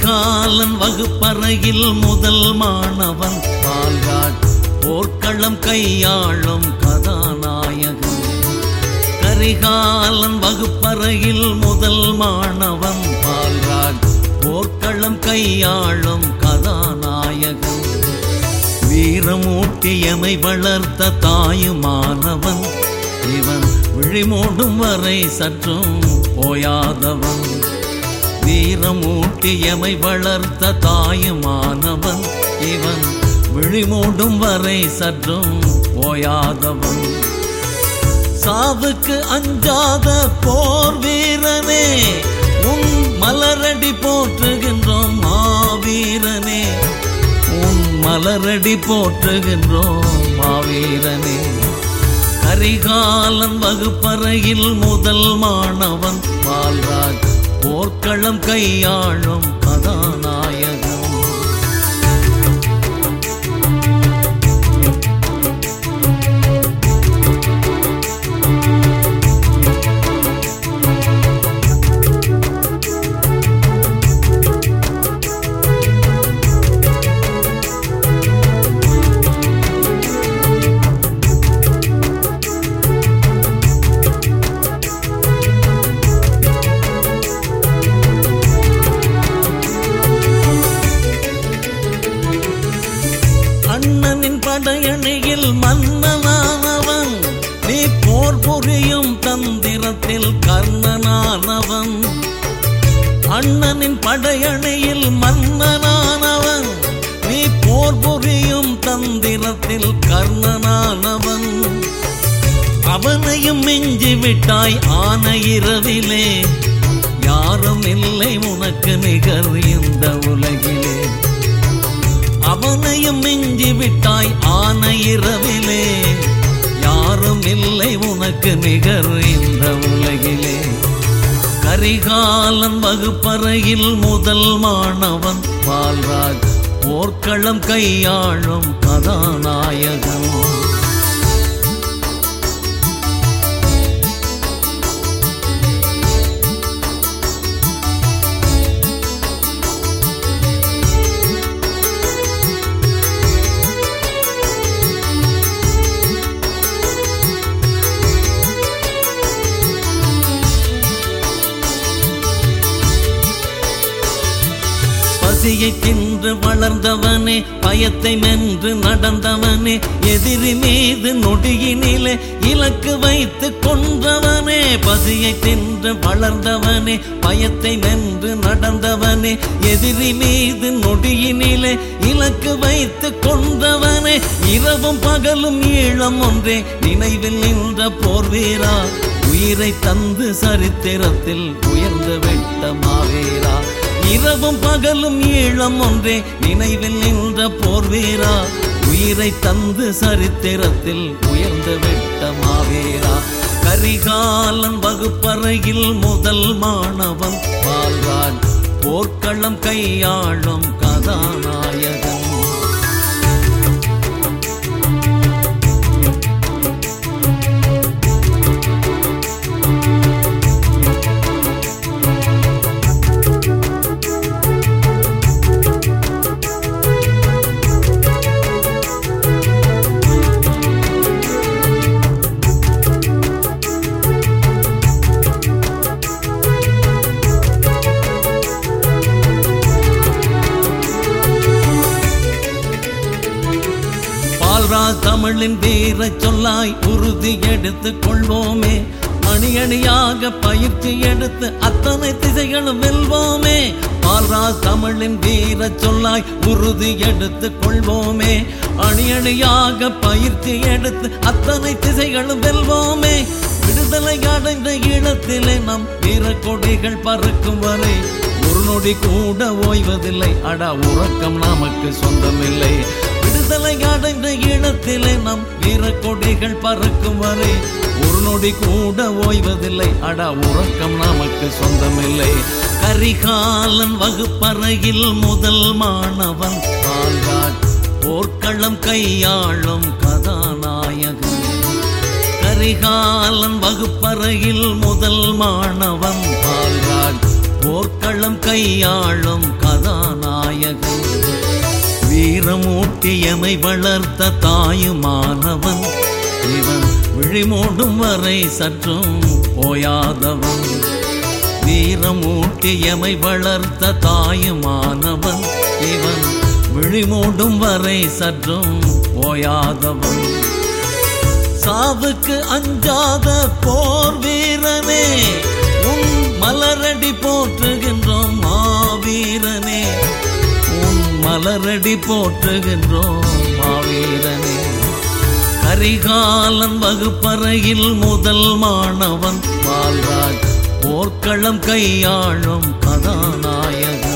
கரிகாலன் வகுப்பறையில் முதல் மாணவன். பால்ராஜ் போர்க்களம் கையாளும் கதாநாயகன். கரிகாலன் வகுப்பறையில் முதல் மாணவன். பால்ராஜ் போர்க்களம் கையாளும் கதாநாயகன். வீரமூட்டியமை வளர்த்த தாயுமானவன். இவன் விழிமூடும் வரை சற்றும் போயாதவன். வீரமூட்டியமை வளர்த்த தாயுமானவன். இவன் விழிமூடும் வரை சற்றும் போயாதவன் சாவுக்கு அஞ்சாத போர் வீரனே உன் மலரடி போற்றுகின்றோம் மாவீரனே. உன் மலரடி போற்றுகின்றோம் மாவீரனே. கரிகாலன் வகுப்பறையில் முதல் மாணவன் பால்ராஜ் போர்க்களம் கையாளும் கதானா போர் புரியும் தந்திரத்தில் கர்ணனானவன். அண்ணனின் படையணையில் மன்னனானவன். நீ போர் புரியும் தந்திரத்தில் கர்ணனானவன். அவனையும் மிஞ்சி விட்டாய் ஆன இரவிலே. யாரும் இல்லை உனக்கு நிகர் இந்த உலகிலே. அவனையும் மிஞ்சி விட்டாய் ஆன இரவிலே. யாரும் இல்லை உனக்கு நிகர் இந்த உலகிலே. கரிகாலன் வகுப்பறையில் முதல் மாணவன் பால்ராஜ் போர்க்களம் கையாளும் கதாநாயகன். பசியை தின்று வளர்ந்தவனே பயத்தை மென்று நடந்தவனே எதிரி மீது நொடியினிலே இலக்கு வைத்து கொன்றவனே பசியை தின்று வளர்ந்தவனே பயத்தை மென்று நடந்தவனே எதிரி மீது நொடியினிலே இலக்கு வைத்து கொன்றவனே இரவும் பகலும் ஈழம் ஒன்றே நினைவில் நின்ற போர் வீரா உயிரை தந்து சரித்திரத்தில் உயர்ந்து விட்ட மாவீரா. இரவும் பகலும் ஈழம் ஒன்றே. நினைவில் நின்ற போர் வீரா. உயிரை தந்து சரித்திரத்தில் உயர்ந்து விட்ட மாவீரா. கரிகாலன் வகுப்பறையில் முதல் மாணவன். வாழ்வான் போர்க்களம் கையாளும் கதாநாயகன். பால்ரா தமிழின் வீர சொல்லாய் உறுதி எடுத்து கொள்வோமே. அணி அணியாக பயிற்சி எடுத்து அத்தனை திசைகளும் வெல்வோமே. பால்ரா தமிழின் வீர சொல்லாய் உறுதி எடுத்து கொள்வோமே. அணி அணியாக பயிற்சி எடுத்து அத்தனை திசைகளும் வெல்வோமே. விடுதலை அடைந்த ஈழத்திலே நம் வீர கொடிகள் பறக்கும் வரை. ஒரு நொடி கூட ஓய்வதில்லை. அடா உறக்கம் நமக்கு சொந்தமில்லை. விடுதலை அடைந்த இடத்திலே நம் வீரக்கொடிகள் பறக்கும் வரை ஒரு நொடி கூட ஓய்வதில்லை. அடா உறக்கம் நமக்கு சொந்தமில்லை. கரிகாலன் வகுப்பறையில் முதல் மாணவன் போர்க்களம் கையாளும் கதாநாயகன். கரிகாலன் வகுப்பறையில் முதல் மாணவன் பால்ராஜ் போர்க்களம் கையாளும் கதாநாயகன். வீரமூட்டியமை வளர்த்த தாயுமானவன். இவன் விழிமூடும் வரை சற்றும் போயாதவன் வீரமூட்டியமை வளர்த்த தாயுமானவன். இவன் விழிமூடும் வரை சற்றும் போயாதவன் சாவுக்கு அஞ்சாத போர் வீரனே உன் மலரடி போற்று மலரடி போற்றுகின்றோம் மாவீரனே. கரிகாலன் வகுப்பறையில் முதல் மாணவன் பால்ராஜ் போர்க்களம் கையாளும் கதாநாயகன்